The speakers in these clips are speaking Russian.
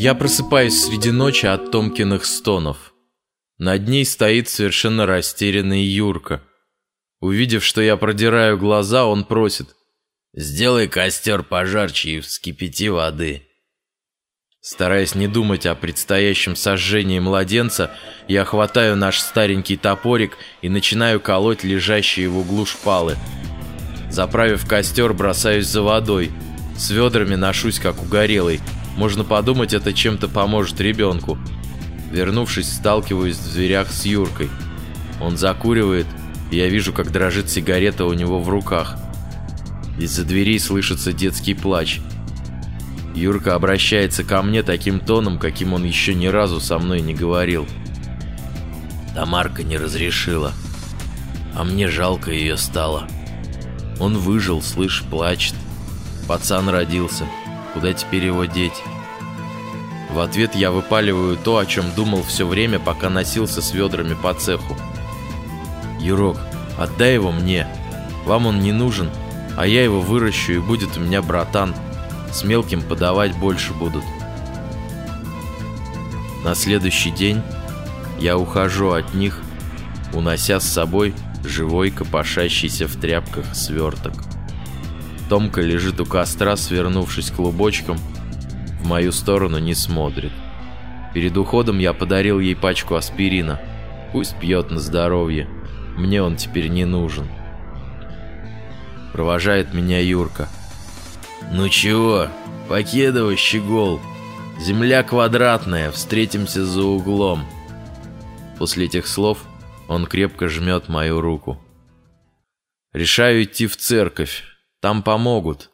Я просыпаюсь среди ночи от Томкиных стонов. Над ней стоит совершенно растерянный Юрка. Увидев, что я продираю глаза, он просит. «Сделай костер пожарче и вскипяти воды». Стараясь не думать о предстоящем сожжении младенца, я хватаю наш старенький топорик и начинаю колоть лежащие в углу шпалы. Заправив костер, бросаюсь за водой. С ведрами ношусь, как угорелый. Можно подумать, это чем-то поможет ребенку. Вернувшись, сталкиваюсь в дверях с Юркой. Он закуривает, и я вижу, как дрожит сигарета у него в руках. Из-за дверей слышится детский плач. Юрка обращается ко мне таким тоном, каким он еще ни разу со мной не говорил. Тамарка не разрешила, а мне жалко ее стало. Он выжил, слышь, плачет. Пацан родился. Куда теперь его деть? В ответ я выпаливаю то, о чем думал все время, пока носился с ведрами по цеху. «Юрок, отдай его мне. Вам он не нужен, а я его выращу, и будет у меня братан. С мелким подавать больше будут». На следующий день я ухожу от них, унося с собой живой, копошащийся в тряпках сверток. Томка лежит у костра, свернувшись клубочком, в мою сторону не смотрит. Перед уходом я подарил ей пачку аспирина. Пусть пьет на здоровье. Мне он теперь не нужен. Провожает меня Юрка. «Ну чего, Покедово, щегол. Земля квадратная, встретимся за углом». После этих слов он крепко жмет мою руку. Решаю идти в церковь. Там помогут.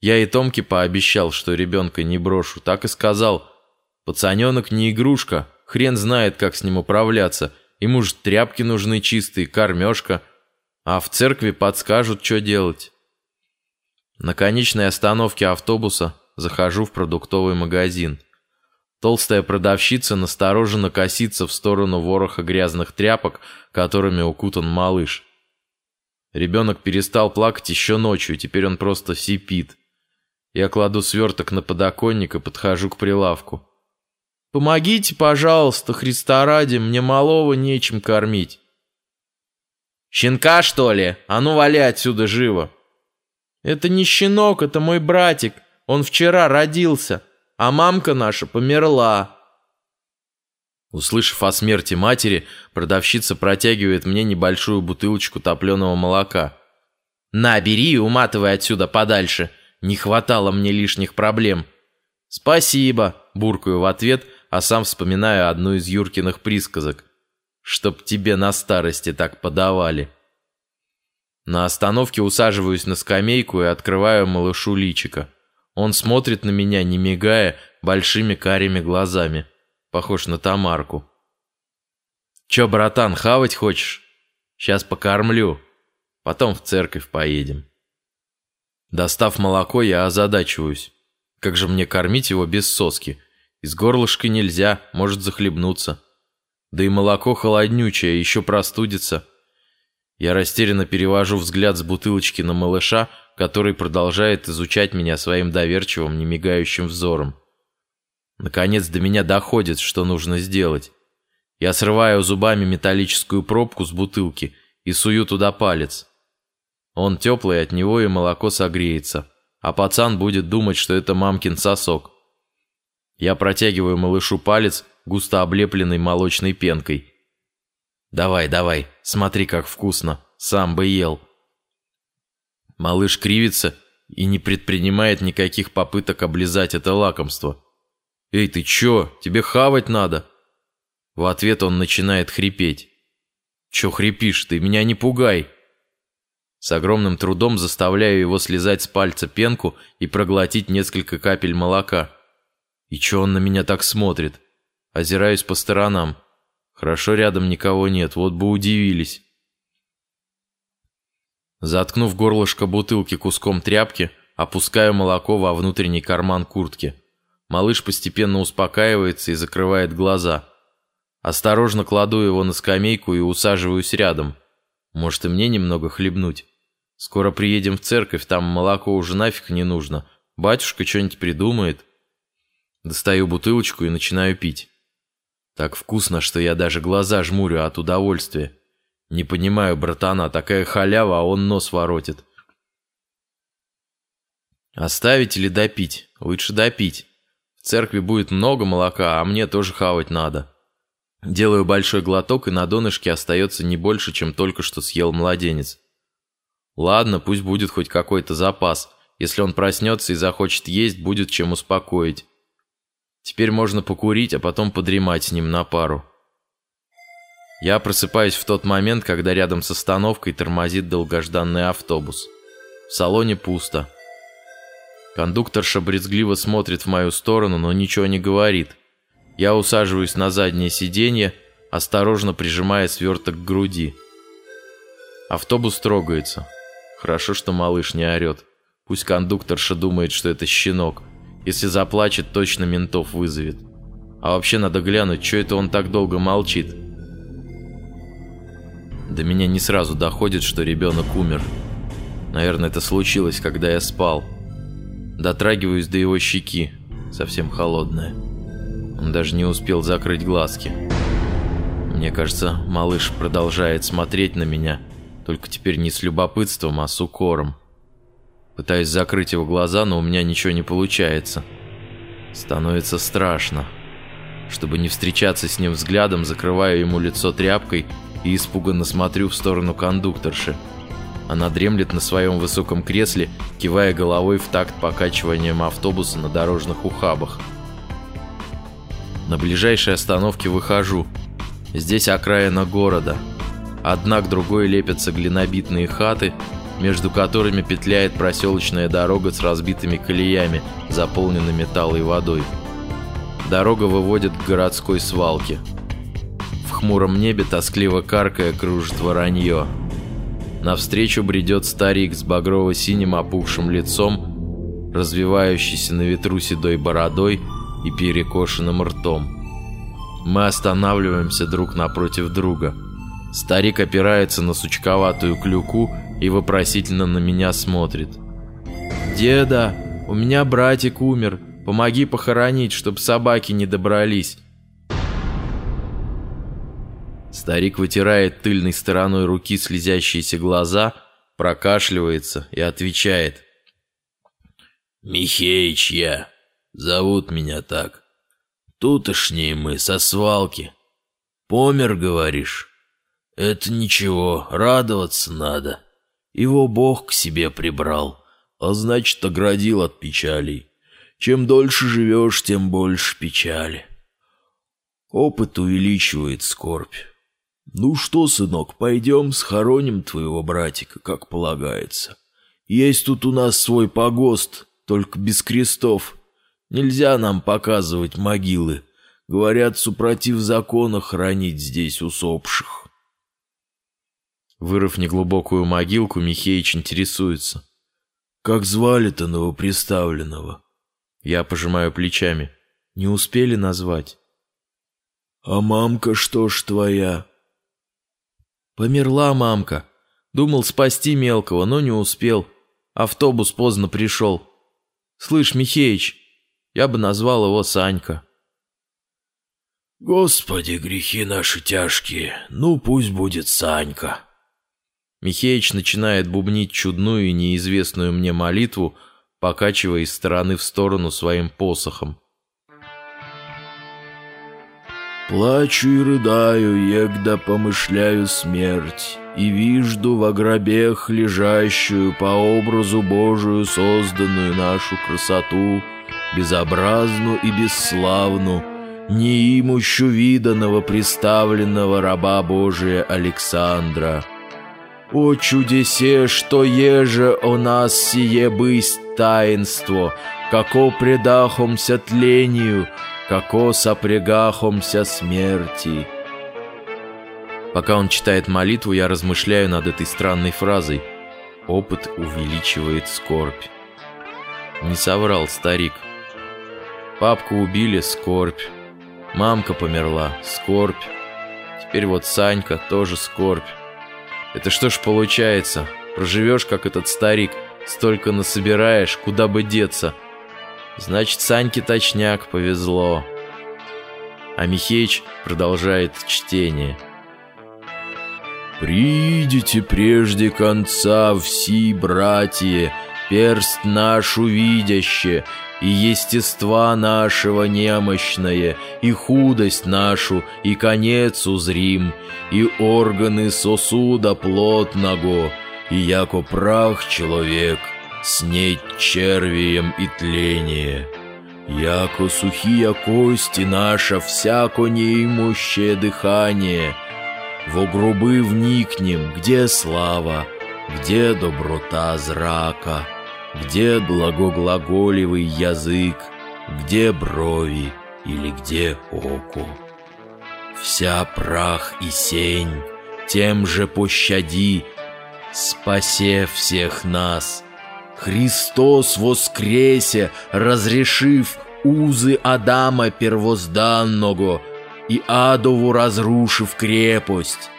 Я и Томке пообещал, что ребенка не брошу. Так и сказал. Пацаненок не игрушка. Хрен знает, как с ним управляться. Ему же тряпки нужны чистые, кормежка. А в церкви подскажут, что делать. На конечной остановке автобуса захожу в продуктовый магазин. Толстая продавщица настороженно косится в сторону вороха грязных тряпок, которыми укутан малыш. Ребенок перестал плакать еще ночью, теперь он просто сипит. Я кладу сверток на подоконник и подхожу к прилавку. «Помогите, пожалуйста, Христа ради, мне малого нечем кормить». «Щенка, что ли? А ну вали отсюда живо!» «Это не щенок, это мой братик. Он вчера родился а мамка наша померла». Услышав о смерти матери, продавщица протягивает мне небольшую бутылочку топленого молока. «На, бери и уматывай отсюда подальше. Не хватало мне лишних проблем». «Спасибо», – буркаю в ответ, а сам вспоминаю одну из Юркиных присказок. «Чтоб тебе на старости так подавали». На остановке усаживаюсь на скамейку и открываю малышу личика. Он смотрит на меня, не мигая, большими карими глазами. Похож на Тамарку. «Чё, братан, хавать хочешь? Сейчас покормлю. Потом в церковь поедем». Достав молоко, я озадачиваюсь. Как же мне кормить его без соски? Из горлышка нельзя, может захлебнуться. Да и молоко холоднючее, еще простудится. Я растерянно перевожу взгляд с бутылочки на малыша, который продолжает изучать меня своим доверчивым, немигающим взором. Наконец до меня доходит, что нужно сделать. Я срываю зубами металлическую пробку с бутылки и сую туда палец. Он теплый, от него и молоко согреется, а пацан будет думать, что это мамкин сосок. Я протягиваю малышу палец, густо облепленный молочной пенкой. «Давай, давай, смотри, как вкусно, сам бы ел». Малыш кривится и не предпринимает никаких попыток облизать это лакомство. «Эй, ты чё? Тебе хавать надо?» В ответ он начинает хрипеть. «Чё хрипишь? Ты меня не пугай!» С огромным трудом заставляю его слезать с пальца пенку и проглотить несколько капель молока. И чё он на меня так смотрит? Озираюсь по сторонам. Хорошо рядом никого нет, вот бы удивились. Заткнув горлышко бутылки куском тряпки, опускаю молоко во внутренний карман куртки. Малыш постепенно успокаивается и закрывает глаза. Осторожно кладу его на скамейку и усаживаюсь рядом. Может и мне немного хлебнуть. Скоро приедем в церковь, там молоко уже нафиг не нужно. Батюшка что-нибудь придумает. Достаю бутылочку и начинаю пить. Так вкусно, что я даже глаза жмурю от удовольствия. Не понимаю, братана, такая халява, а он нос воротит. Оставить или допить? Лучше допить. Церкви будет много молока, а мне тоже хавать надо. Делаю большой глоток, и на донышке остается не больше, чем только что съел младенец. Ладно, пусть будет хоть какой-то запас. Если он проснется и захочет есть, будет чем успокоить. Теперь можно покурить, а потом подремать с ним на пару. Я просыпаюсь в тот момент, когда рядом с остановкой тормозит долгожданный автобус. В салоне пусто. Кондукторша брезгливо смотрит в мою сторону, но ничего не говорит. Я усаживаюсь на заднее сиденье, осторожно прижимая сверток к груди. Автобус трогается. Хорошо, что малыш не орет. Пусть кондукторша думает, что это щенок. Если заплачет, точно ментов вызовет. А вообще надо глянуть, что это он так долго молчит. До меня не сразу доходит, что ребенок умер. Наверное, это случилось, когда я спал. Дотрагиваюсь до его щеки, совсем холодная. Он даже не успел закрыть глазки. Мне кажется, малыш продолжает смотреть на меня, только теперь не с любопытством, а с укором. Пытаюсь закрыть его глаза, но у меня ничего не получается. Становится страшно. Чтобы не встречаться с ним взглядом, закрываю ему лицо тряпкой и испуганно смотрю в сторону кондукторши. Она дремлет на своем высоком кресле, кивая головой в такт покачиванием автобуса на дорожных ухабах. На ближайшей остановке выхожу. Здесь окраина города. Одна к другой лепятся глинобитные хаты, между которыми петляет проселочная дорога с разбитыми колеями, заполненными талой водой. Дорога выводит к городской свалке. В хмуром небе тоскливо каркая кружит воронье. Навстречу бредет старик с багрово-синим опухшим лицом, развивающийся на ветру седой бородой и перекошенным ртом. Мы останавливаемся друг напротив друга. Старик опирается на сучковатую клюку и вопросительно на меня смотрит. «Деда, у меня братик умер. Помоги похоронить, чтоб собаки не добрались». Старик вытирает тыльной стороной руки слезящиеся глаза, прокашливается и отвечает. «Михеич я. Зовут меня так. Тутошние мы, со свалки. Помер, говоришь? Это ничего, радоваться надо. Его Бог к себе прибрал, а значит, оградил от печалей. Чем дольше живешь, тем больше печали. Опыт увеличивает скорбь. Ну что, сынок, пойдем схороним твоего братика, как полагается. Есть тут у нас свой погост, только без крестов. Нельзя нам показывать могилы. Говорят, супротив закона хранить здесь усопших. Вырыв неглубокую могилку, Михеич интересуется. «Как звали-то новоприставленного?» Я пожимаю плечами. «Не успели назвать?» «А мамка что ж твоя?» «Померла мамка. Думал спасти мелкого, но не успел. Автобус поздно пришел. Слышь, Михеич, я бы назвал его Санька». «Господи, грехи наши тяжкие, ну пусть будет Санька». Михеич начинает бубнить чудную и неизвестную мне молитву, покачивая из стороны в сторону своим посохом. Плачу и рыдаю, егда помышляю смерть, И вижду в гробех лежащую по образу Божию созданную нашу красоту, Безобразну и бесславну, неимущу виданного представленного раба Божия Александра — о чудесе, что еже о нас сие бысть таинство, како предахомся тлению, како сопрягахомся смерти. Пока он читает молитву, я размышляю над этой странной фразой. Опыт увеличивает скорбь. Не соврал старик. Папку убили — скорбь. Мамка померла — скорбь. Теперь вот Санька — тоже скорбь. Это что ж получается? Проживешь, как этот старик, столько насобираешь, куда бы деться. Значит, Саньке точняк повезло. А Михеич продолжает чтение. «Придите прежде конца все, братья, перст наш увидяще, и естества нашего немощное, и худость нашу, и конец узрим, и органы сосуда плотного, и яко прах человек, снеть червием и тление. Яко сухие кости наша, всяко неимущее дыхание, во грубы вникнем, где слава, где доброта зрака, где благоглаголевый язык, где брови или где око. Вся прах и сень, тем же пощади, спасе всех нас. Христос воскресе, разрешив узы Адама первозданного и адову разрушив крепость.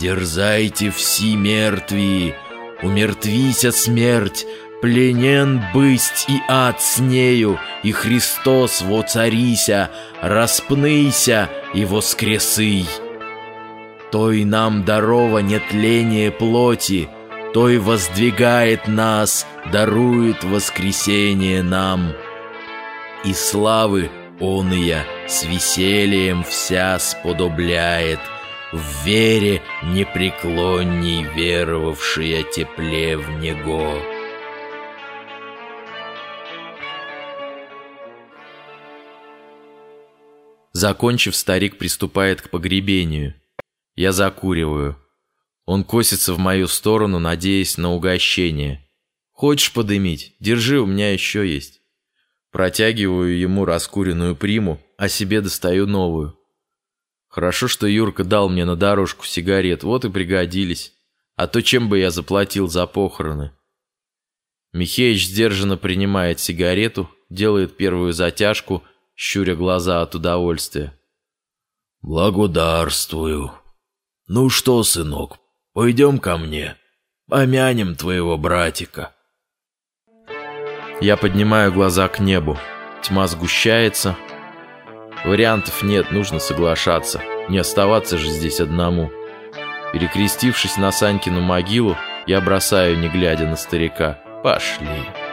Дерзайте все мертвые, умертвися смерть, пленен бысть и ад с нею, и Христос воцарися, распнися и воскресый. Той нам дарова нетление плоти, Той воздвигает нас, дарует воскресение нам. И славы Он я с весельем вся сподобляет, В вере непреклонней веровавшая тепле в Него. Закончив, старик приступает к погребению. Я закуриваю. Он косится в мою сторону, надеясь на угощение. «Хочешь подымить? Держи, у меня еще есть». Протягиваю ему раскуренную приму, а себе достаю новую. Хорошо, что Юрка дал мне на дорожку сигарет, вот и пригодились. А то чем бы я заплатил за похороны? Михеич сдержанно принимает сигарету, делает первую затяжку, щуря глаза от удовольствия. «Благодарствую. Ну что, сынок, пойдем ко мне, помянем твоего братика». Я поднимаю глаза к небу. Тьма сгущается. Вариантов нет, нужно соглашаться. Не оставаться же здесь одному. Перекрестившись на Санькину могилу, я бросаю, не глядя на старика. «Пошли».